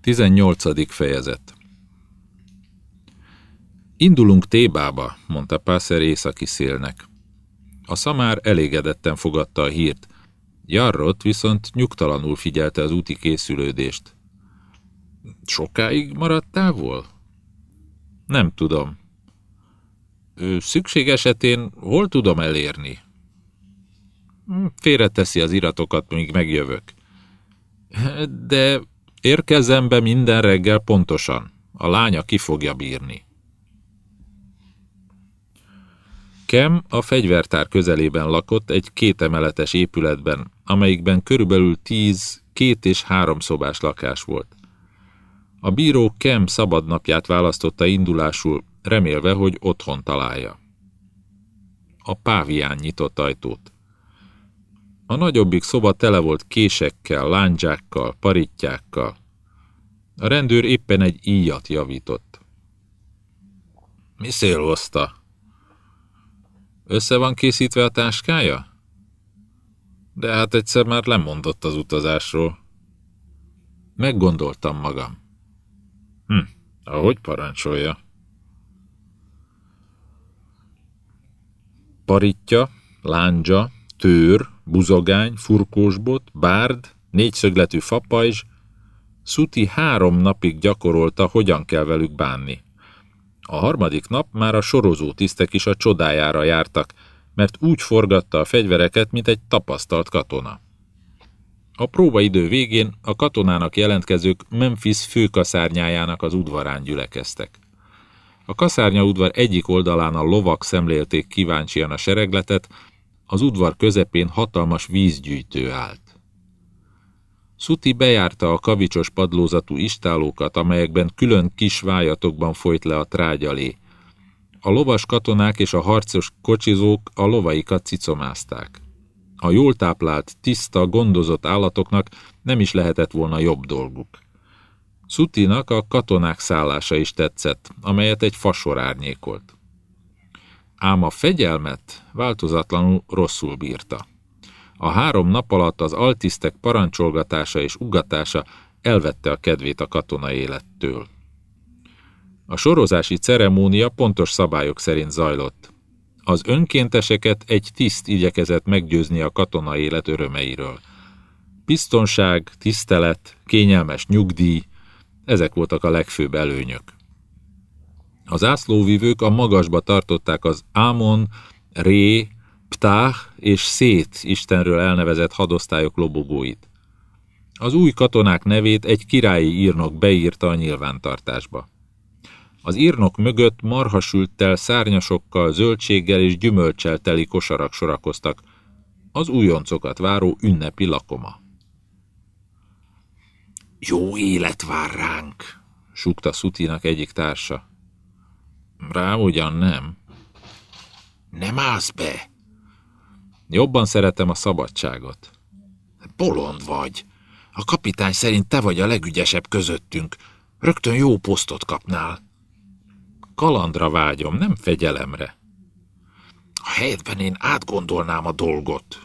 18. fejezet Indulunk Tébába, mondta Pászer északi szélnek. A szamár elégedetten fogadta a hírt. Jarrot viszont nyugtalanul figyelte az úti készülődést. Sokáig maradt távol? Nem tudom. Szükség esetén hol tudom elérni? Hm, félreteszi az iratokat, míg megjövök. De érkezem be minden reggel pontosan. A lánya ki fogja bírni. Kem a fegyvertár közelében lakott egy kétemeletes épületben, amelyikben körülbelül tíz, két és három szobás lakás volt. A bíró Kem szabadnapját választotta indulásul, remélve, hogy otthon találja. A pávián nyitott ajtót. A nagyobbik szoba tele volt késekkel, lándzsákkal, parittyákkal. A rendőr éppen egy íjat javított. Mi szél hozta? Össze van készítve a táskája? De hát egyszer már lemondott az utazásról. Meggondoltam magam. Hm, ahogy parancsolja. Paritja, lándzsa, tőr, buzogány, furkósbot, bárd, négyszögletű fapajzs, Szuti három napig gyakorolta, hogyan kell velük bánni. A harmadik nap már a sorozó tisztek is a csodájára jártak, mert úgy forgatta a fegyvereket, mint egy tapasztalt katona. A próbaidő végén a katonának jelentkezők Memphis főkaszárnyájának az udvarán gyülekeztek. A kaszárnya udvar egyik oldalán a lovak szemlélték kíváncsian a seregletet, az udvar közepén hatalmas vízgyűjtő állt. Szuti bejárta a kavicsos padlózatú istálókat, amelyekben külön kis vájatokban folyt le a trágyalé. A lovas katonák és a harcos kocsizók a lovaikat cicomázták. A jól táplált, tiszta, gondozott állatoknak nem is lehetett volna jobb dolguk. Szutinak a katonák szállása is tetszett, amelyet egy fasor árnyékolt. Ám a fegyelmet változatlanul rosszul bírta. A három nap alatt az altisztek parancsolgatása és ugatása elvette a kedvét a katona élettől. A sorozási ceremónia pontos szabályok szerint zajlott. Az önkénteseket egy tiszt igyekezett meggyőzni a katona élet örömeiről. Biztonság, tisztelet, kényelmes nyugdíj, ezek voltak a legfőbb előnyök. Az ászlóvívők a magasba tartották az Ámon, Ré, Ptah és Szét istenről elnevezett hadosztályok lobogóit. Az új katonák nevét egy királyi írnok beírta a nyilvántartásba. Az írnok mögött marhasülttel, szárnyasokkal, zöldséggel és gyümölcsel teli kosarak sorakoztak, az újoncokat váró ünnepi lakoma. Jó élet vár ránk, súgta Szutinak egyik társa. Rá ugyan nem. Nem állsz be, Jobban szeretem a szabadságot. Bolond vagy. A kapitány szerint te vagy a legügyesebb közöttünk. Rögtön jó posztot kapnál. Kalandra vágyom, nem fegyelemre. A helyetben én átgondolnám a dolgot.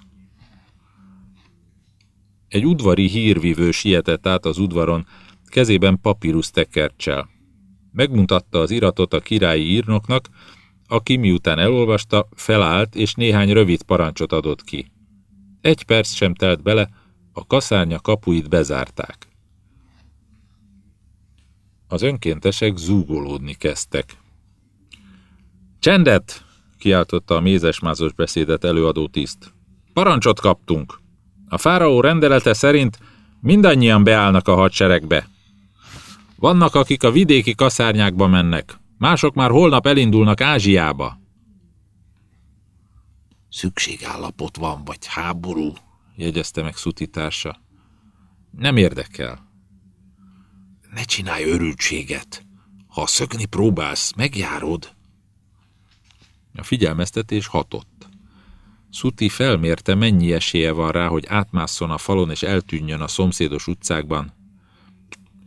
Egy udvari hírvívő sietett át az udvaron, kezében papírus tekercsel. Megmutatta az iratot a királyi írnoknak, aki miután elolvasta, felállt és néhány rövid parancsot adott ki. Egy perc sem telt bele, a kaszárnya kapuit bezárták. Az önkéntesek zúgolódni kezdtek. Csendet! kiáltotta a mézesmázos beszédet előadó tiszt. Parancsot kaptunk! A fáraó rendelete szerint mindannyian beállnak a hadseregbe. Vannak, akik a vidéki kaszárnyákba mennek, Mások már holnap elindulnak Ázsiába. Szükségállapot van, vagy háború, jegyezte meg Szuti társa. Nem érdekel. Ne csinálj örültséget. Ha szökni próbálsz, megjárod. A figyelmeztetés hatott. Szuti felmérte, mennyi esélye van rá, hogy átmásszon a falon és eltűnjön a szomszédos utcákban.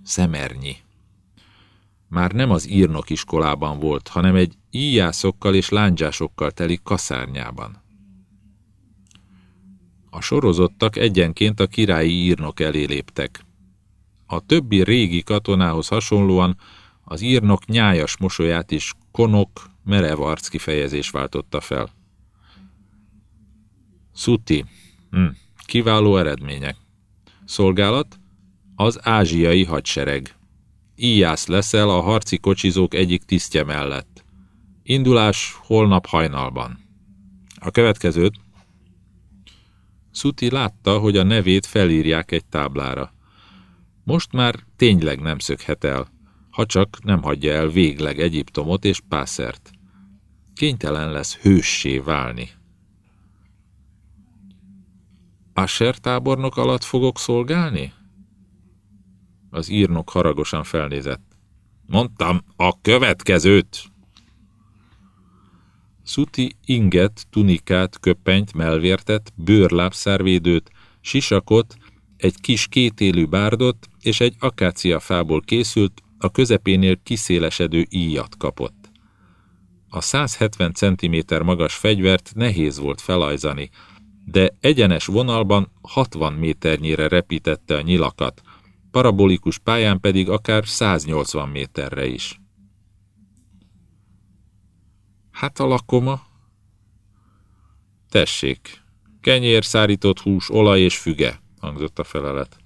Szemernyi már nem az írnok iskolában volt, hanem egy íjászokkal és lándzsásokkal teli kaszárnyában. A sorozottak egyenként a királyi írnok elé léptek. A többi régi katonához hasonlóan az írnok nyájas mosolyát is konok, merev arckifejezés váltotta fel. Szuti. Hm. Kiváló eredmények. Szolgálat? Az ázsiai hadsereg. Íjász leszel a harci kocsizók egyik tisztje mellett. Indulás holnap hajnalban. A következőt. Szuti látta, hogy a nevét felírják egy táblára. Most már tényleg nem szökhet el, ha csak nem hagyja el végleg Egyiptomot és Pászert. Kénytelen lesz hőssé válni. Asher tábornok alatt fogok szolgálni? Az írnok haragosan felnézett. Mondtam, a következőt! Szuti inget, tunikát, köpenyt, melvértet, bőrlábszárvédőt, sisakot, egy kis kétélű bárdot és egy akáciafából készült, a közepénél kiszélesedő íjat kapott. A 170 cm magas fegyvert nehéz volt felajzani, de egyenes vonalban 60 méternyire repítette a nyilakat, parabolikus pályán pedig akár 180 méterre is. Hát a lakoma? Tessék, kenyér, szárított hús, olaj és füge, hangzott a felelet.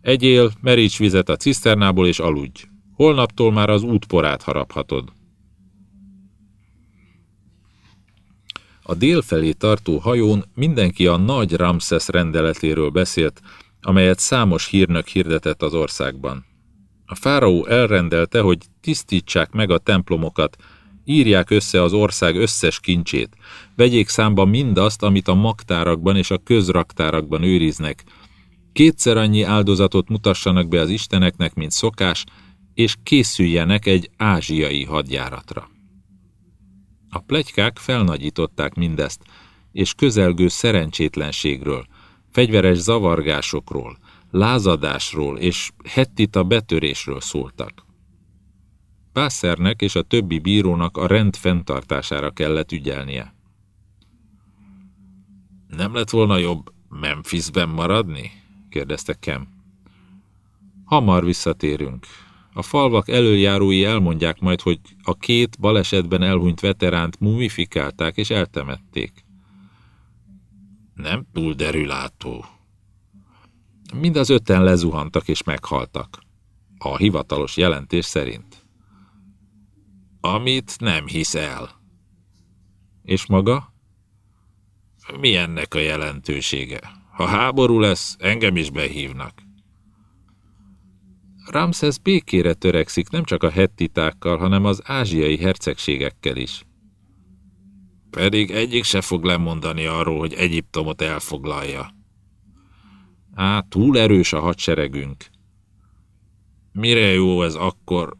Egyél, meríts vizet a ciszternából és aludj. Holnaptól már az útporát haraphatod. A dél felé tartó hajón mindenki a nagy Ramszesz rendeletéről beszélt, amelyet számos hírnök hirdetett az országban. A fáraó elrendelte, hogy tisztítsák meg a templomokat, írják össze az ország összes kincsét, vegyék számba mindazt, amit a magtárakban és a közraktárakban őriznek, kétszer annyi áldozatot mutassanak be az isteneknek, mint szokás, és készüljenek egy ázsiai hadjáratra. A plegykák felnagyították mindezt, és közelgő szerencsétlenségről, fegyveres zavargásokról, lázadásról és hettita betörésről szóltak. Pásszernek és a többi bírónak a rend fenntartására kellett ügyelnie. Nem lett volna jobb Memphisben maradni? kérdezte Kem. Hamar visszatérünk. A falvak előjárói elmondják majd, hogy a két balesetben elhunyt veteránt mumifikálták és eltemették. Nem túl derülátó. Mind az öten lezuhantak és meghaltak. A hivatalos jelentés szerint. Amit nem hisz el. És maga? Mi ennek a jelentősége? Ha háború lesz, engem is behívnak. Ramszesz békére törekszik nem csak a hettitákkal, hanem az ázsiai hercegségekkel is. Pedig egyik se fog lemondani arról, hogy Egyiptomot elfoglalja. Á, túl erős a hadseregünk. Mire jó ez akkor?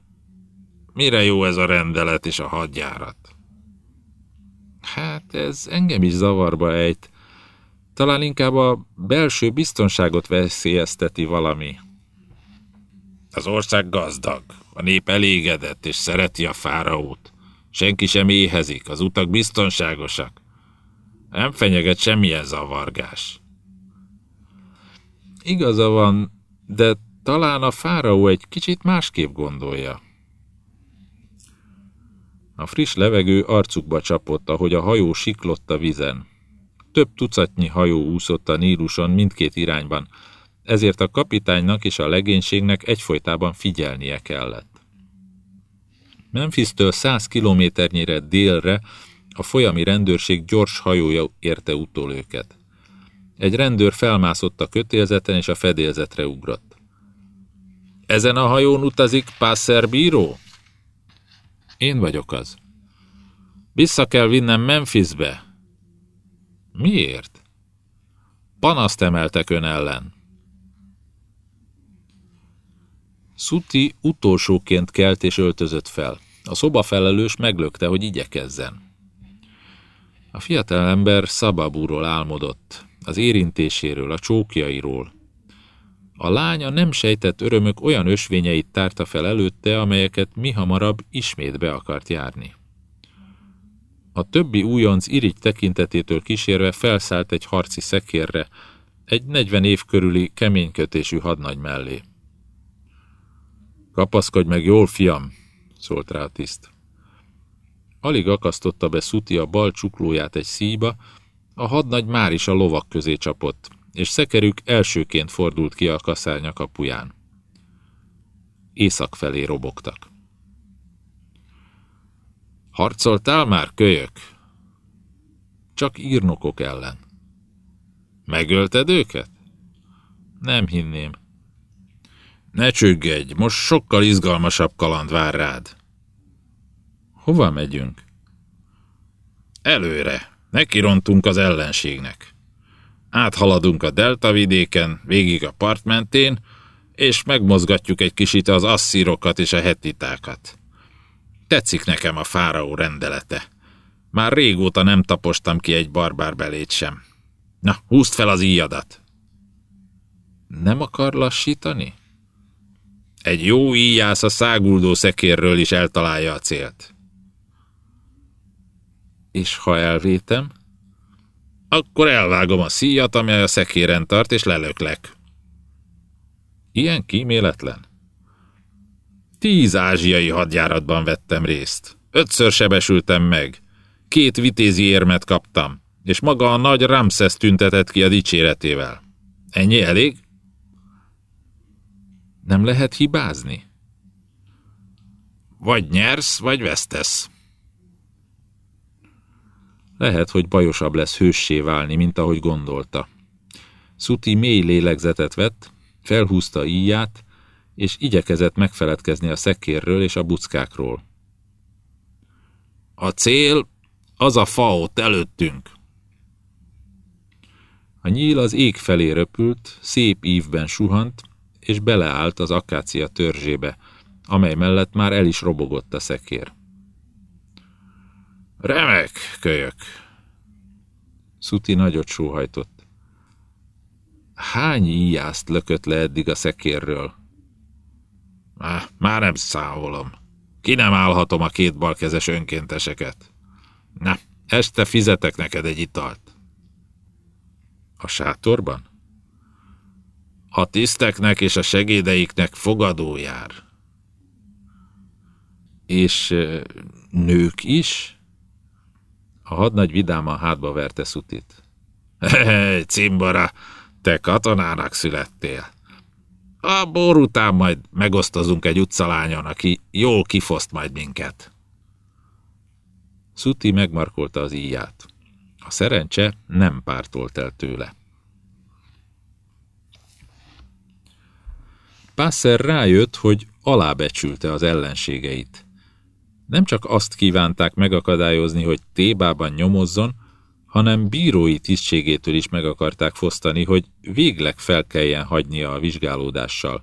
Mire jó ez a rendelet és a hadjárat? Hát ez engem is zavarba ejt. Talán inkább a belső biztonságot veszélyezteti valami. Az ország gazdag, a nép elégedett és szereti a fáraót. Senki sem éhezik, az utak biztonságosak. Nem fenyeget semmilyen zavargás. Igaza van, de talán a fáraó egy kicsit másképp gondolja. A friss levegő arcukba csapott, ahogy a hajó siklott a vizen. Több tucatnyi hajó úszott a Níluson mindkét irányban, ezért a kapitánynak és a legénységnek egyfolytában figyelnie kellett. Memphis-től száz kilométernyire délre a folyami rendőrség gyors hajója érte utol őket. Egy rendőr felmászott a kötélzeten és a fedélzetre ugrott. Ezen a hajón utazik Pászer bíró? Én vagyok az. Vissza kell vinnem Memphisbe. Miért? Panaszt emeltek ön ellen. Szuti utolsóként kelt és öltözött fel. A szobafelelős meglökte, hogy igyekezzen. A fiatalember Szababúról álmodott, az érintéséről, a csókjairól. A lánya nem sejtett örömök olyan ösvényeit tárta fel előtte, amelyeket mi hamarabb ismét be akart járni. A többi újonc irigy tekintetétől kísérve felszállt egy harci szekérre, egy negyven év körüli keménykötésű hadnagy mellé. Kapaszkodj meg jól, fiam, szólt rá a tiszt. Alig akasztotta be Szuti a bal csuklóját egy szíba, a hadnagy már is a lovak közé csapott, és szekerük elsőként fordult ki a kaszárnya kapuján. Észak felé robogtak. Harcoltál már, kölyök? Csak írnokok ellen. Megölted őket? Nem hinném. Ne csüggedj, most sokkal izgalmasabb kaland vár rád. Hova megyünk? Előre. Nekirontunk az ellenségnek. Áthaladunk a delta vidéken, végig a part mentén, és megmozgatjuk egy kicsit az asszírokat és a hetitákat. Tetszik nekem a fáraó rendelete. Már régóta nem tapostam ki egy barbár belét sem. Na, húzd fel az íjadat! Nem akar lassítani? Egy jó íjász a száguldó szekérről is eltalálja a célt. És ha elvétem? Akkor elvágom a szíjat, amely a szekéren tart, és lelöklek. Ilyen kíméletlen? Tíz ázsiai hadjáratban vettem részt. Ötször sebesültem meg. Két vitézi érmet kaptam, és maga a nagy Ramses tüntetett ki a dicséretével. Ennyi elég? Nem lehet hibázni? Vagy nyersz, vagy vesztesz. Lehet, hogy bajosabb lesz hőssé válni, mint ahogy gondolta. Szuti mély lélegzetet vett, felhúzta íját, és igyekezett megfeledkezni a szekérről és a buckákról. A cél az a fa ott előttünk. A nyíl az ég felé röpült, szép ívben suhant, és beleállt az akácia törzsébe, amely mellett már el is robogott a szekér. Remek, kölyök! Szuti nagyot sóhajtott. Hány íjást lökött le eddig a szekérről? Már, már nem számolom. Ki nem állhatom a két balkezes önkénteseket. Na, este fizetek neked egy italt. A sátorban? A tiszteknek és a segédeiknek fogadó jár. És nők is? A hadnagy vidáman hátba verte Szutit. Hey, cimbora, te katonának születtél. A bor után majd megosztozunk egy utcalányon, aki jól kifoszt majd minket. Szuti megmarkolta az íját. A szerencse nem pártolt el tőle. Pászer rájött, hogy alábecsülte az ellenségeit. Nem csak azt kívánták megakadályozni, hogy Tébában nyomozzon, hanem bírói tisztségétől is meg akarták fosztani, hogy végleg fel kelljen hagynia a vizsgálódással.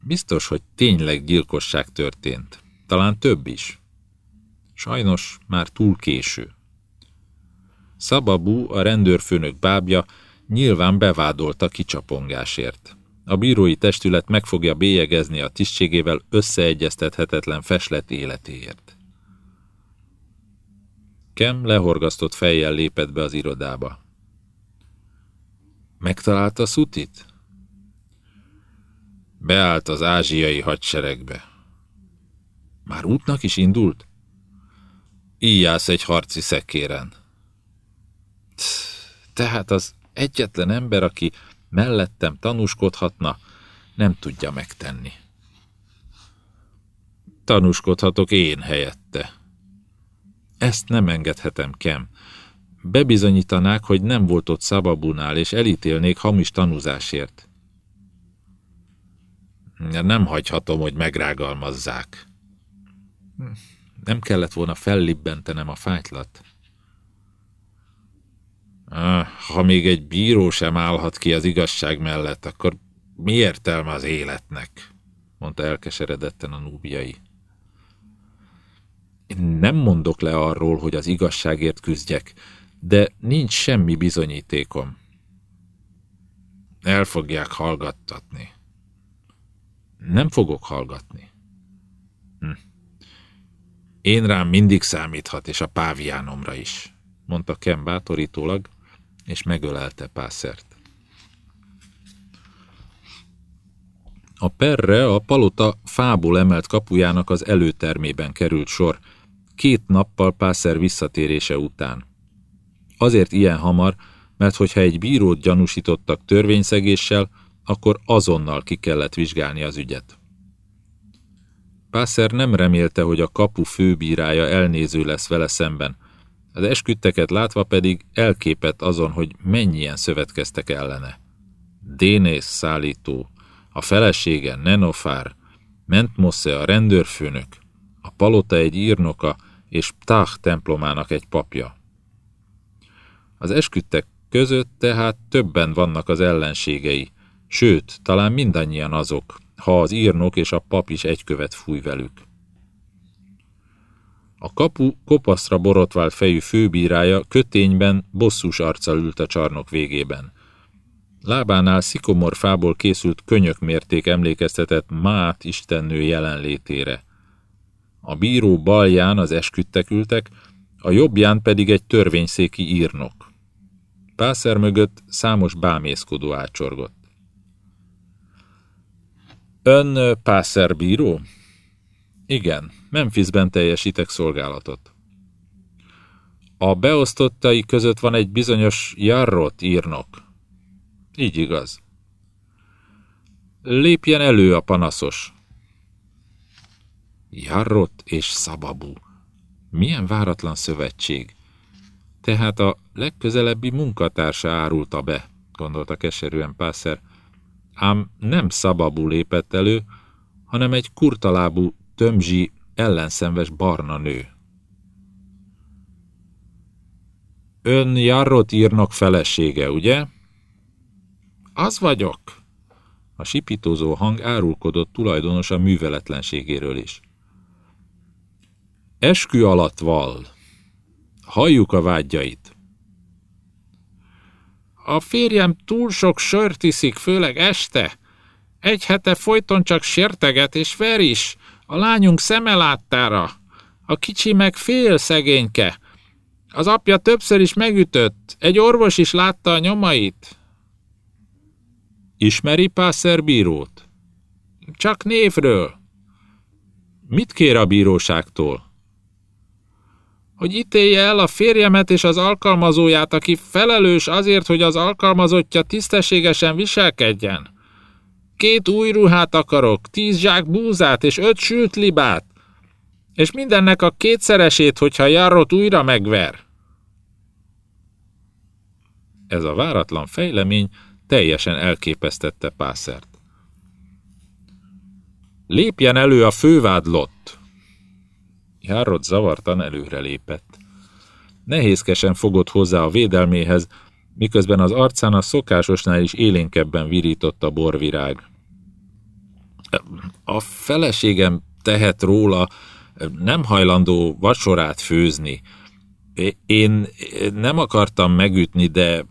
Biztos, hogy tényleg gyilkosság történt. Talán több is. Sajnos már túl késő. Szababú, a rendőrfőnök bábja nyilván bevádolta kicsapongásért. A bírói testület meg fogja bélyegezni a tisztségével összeegyeztethetetlen feslet életéért. Kem lehorgasztott fejjel lépett be az irodába. Megtalálta Szutit? Beállt az ázsiai hadseregbe. Már útnak is indult? Íjász egy harci szekéren. Tehát az egyetlen ember, aki mellettem tanúskodhatna, nem tudja megtenni. Tanúskodhatok én helyette. Ezt nem engedhetem, Kem. Bebizonyítanák, hogy nem volt ott Szababunál, és elítélnék hamis tanúzásért. Nem hagyhatom, hogy megrágalmazzák. Nem kellett volna fellibbentenem a fájtlat. Ha még egy bíró sem állhat ki az igazság mellett, akkor mi értelme az életnek? mondta elkeseredetten a núbiai. Én nem mondok le arról, hogy az igazságért küzdjek, de nincs semmi bizonyítékom. El fogják hallgattatni. Nem fogok hallgatni. Hm. Én rám mindig számíthat, és a páviánomra is, mondta Ken bátorítólag, és megölelte Pászert. A perre a palota fából emelt kapujának az előtermében került sor, két nappal Pászer visszatérése után. Azért ilyen hamar, mert hogyha egy bírót gyanúsítottak törvényszegéssel, akkor azonnal ki kellett vizsgálni az ügyet. Pászer nem remélte, hogy a kapu főbírája elnéző lesz vele szemben, az esküdteket látva pedig elképett azon, hogy mennyien szövetkeztek ellene. Dénész szállító, a felesége Nenofár, Mentmosze a rendőrfőnök, a palota egy írnoka és Ptah templomának egy papja. Az esküdtek között tehát többen vannak az ellenségei, sőt, talán mindannyian azok, ha az írnok és a pap is egykövet fúj velük. A kapu kopaszra borotvált fejű főbírája kötényben bosszús arccal ült a csarnok végében. Lábánál szikomorfából készült könyök mérték emlékeztetett Mát istennő jelenlétére. A bíró balján az esküdtek ültek, a jobbján pedig egy törvényszéki írnok. Pászer mögött számos bámészkodó átsorgott. Ön Pászer bíró? Igen, Memphisben teljesítek szolgálatot. A beosztottai között van egy bizonyos Jarrot írnok. Így igaz. Lépjen elő a panaszos. Jarrot és Szababú. Milyen váratlan szövetség. Tehát a legközelebbi munkatársa árulta be, gondolta keserűen Pászer, ám nem Szababú lépett elő, hanem egy kurtalábú, tömzsi, ellenszenves barna nő. Ön Jarrot írnak felesége, ugye? Az vagyok. A sipítózó hang árulkodott tulajdonosa műveletlenségéről is. Eskü alatt val. Halljuk a vágyait. A férjem túl sok sört iszik, főleg este. Egy hete folyton csak sérteget és ver is, a lányunk szeme láttára. A kicsi meg fél szegényke. Az apja többször is megütött, egy orvos is látta a nyomait. Ismeri Pászer bírót? Csak névről. Mit kér a bíróságtól? Hogy ítélje el a férjemet és az alkalmazóját, aki felelős azért, hogy az alkalmazottja tisztességesen viselkedjen. Két új ruhát akarok, tíz zsák búzát és öt sült libát. És mindennek a kétszeresét, hogyha Jarrot újra megver. Ez a váratlan fejlemény teljesen elképesztette Pászert. Lépjen elő a fővádlott! Járrod zavartan előre lépett. Nehézkesen fogott hozzá a védelméhez, miközben az arcán a szokásosnál is élénkebben virított a borvirág. A feleségem tehet róla, nem hajlandó vacsorát főzni. Én nem akartam megütni, de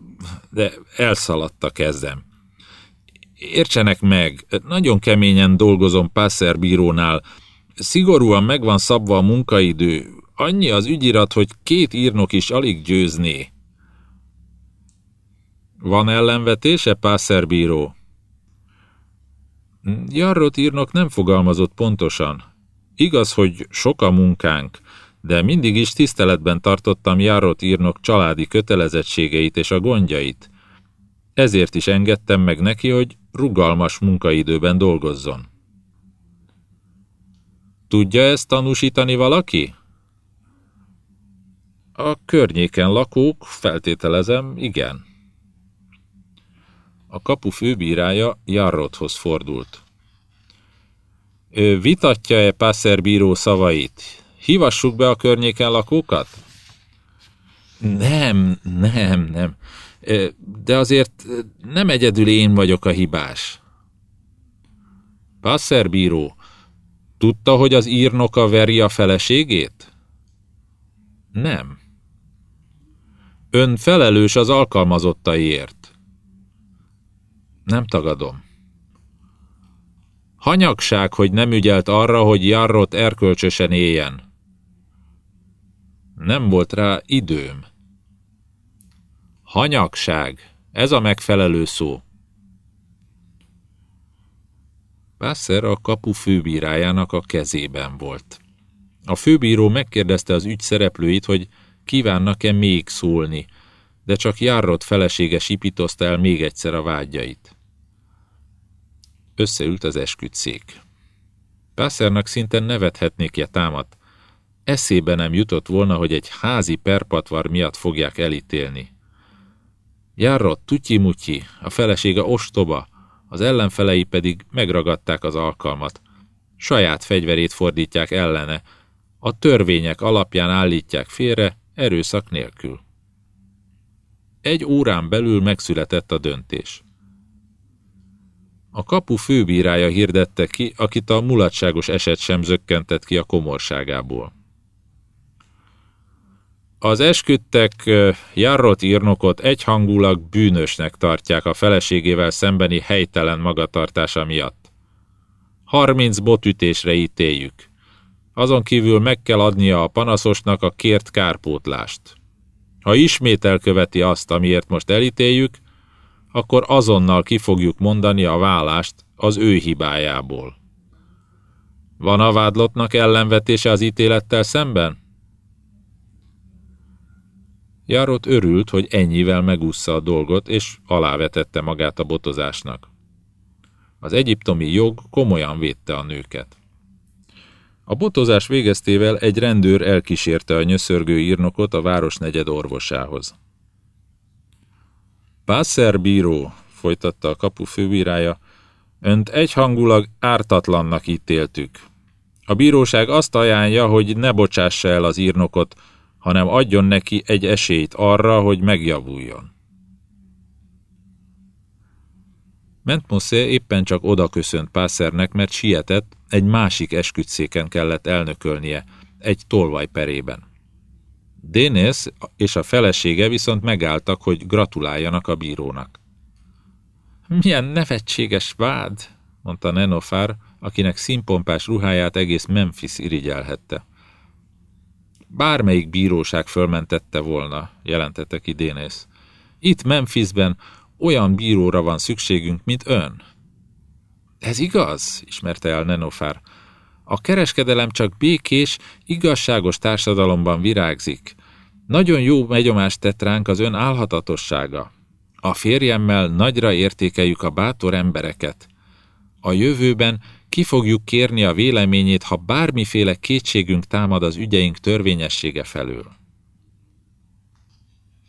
de elszaladt a kezem. Értsenek meg, nagyon keményen dolgozom Pászer bírónál, szigorúan megvan szabva a munkaidő, annyi az ügyirat, hogy két írnok is alig győzné. Van ellenvetése, Pászer bíró? Jarrot írnok nem fogalmazott pontosan. Igaz, hogy sok a munkánk, de mindig is tiszteletben tartottam Járott írnok családi kötelezettségeit és a gondjait. Ezért is engedtem meg neki, hogy rugalmas munkaidőben dolgozzon. Tudja ezt tanúsítani valaki? A környéken lakók, feltételezem, igen. A kapu főbírája Jarrothoz fordult. Ő vitatja-e Pászer bíró szavait? Hívassuk be a környéken lakókat? Nem, nem, nem. De azért nem egyedül én vagyok a hibás. Passerbíró, tudta, hogy az írnoka veri a feleségét? Nem. Ön felelős az alkalmazottaiért. Nem tagadom. Hanyagság, hogy nem ügyelt arra, hogy Jarrot erkölcsösen éljen. Nem volt rá időm. Hanyagság, ez a megfelelő szó. Pászer a kapu főbírájának a kezében volt. A főbíró megkérdezte az ügy szereplőit, hogy kívánnak-e még szólni, de csak járrott felesége sipítozta el még egyszer a vágyait. Összeült az esküdszék. Pászernak szinte nevethetnék támat. Eszébe nem jutott volna, hogy egy házi perpatvar miatt fogják elítélni. Járrott tutyi-mutyi, a felesége ostoba, az ellenfelei pedig megragadták az alkalmat. Saját fegyverét fordítják ellene, a törvények alapján állítják félre, erőszak nélkül. Egy órán belül megszületett a döntés. A kapu főbírája hirdette ki, akit a mulatságos eset sem zökkentett ki a komorságából. Az esküdtek Jarrot írnokot egyhangulag bűnösnek tartják a feleségével szembeni helytelen magatartása miatt. Harminc botütésre ítéljük. Azon kívül meg kell adnia a panaszosnak a kért kárpótlást. Ha ismét elköveti azt, amiért most elítéljük, akkor azonnal ki fogjuk mondani a vállást az ő hibájából. Van a vádlottnak ellenvetése az ítélettel szemben? Jarot örült, hogy ennyivel megúszza a dolgot, és alávetette magát a botozásnak. Az egyiptomi jog komolyan védte a nőket. A botozás végeztével egy rendőr elkísérte a nyöszörgő írnokot a városnegyed orvosához. Pászer bíró, folytatta a kapu főbírája, önt egyhangulag ártatlannak ítéltük. A bíróság azt ajánlja, hogy ne bocsássa el az írnokot, hanem adjon neki egy esélyt arra, hogy megjavuljon. Mentmoszé éppen csak oda köszönt Pászernek, mert sietett, egy másik esküdszéken kellett elnökölnie, egy tolvaj perében. Dénész és a felesége viszont megálltak, hogy gratuláljanak a bírónak. Milyen nevetséges vád, mondta Nenofár, akinek színpompás ruháját egész Memphis irigyelhette. Bármelyik bíróság fölmentette volna, jelentette ki Dénész. Itt Memphisben olyan bíróra van szükségünk, mint ön. Ez igaz, ismerte el Nenofár. A kereskedelem csak békés, igazságos társadalomban virágzik. Nagyon jó megyomást tett ránk az ön álhatatossága. A férjemmel nagyra értékeljük a bátor embereket. A jövőben ki fogjuk kérni a véleményét, ha bármiféle kétségünk támad az ügyeink törvényessége felől.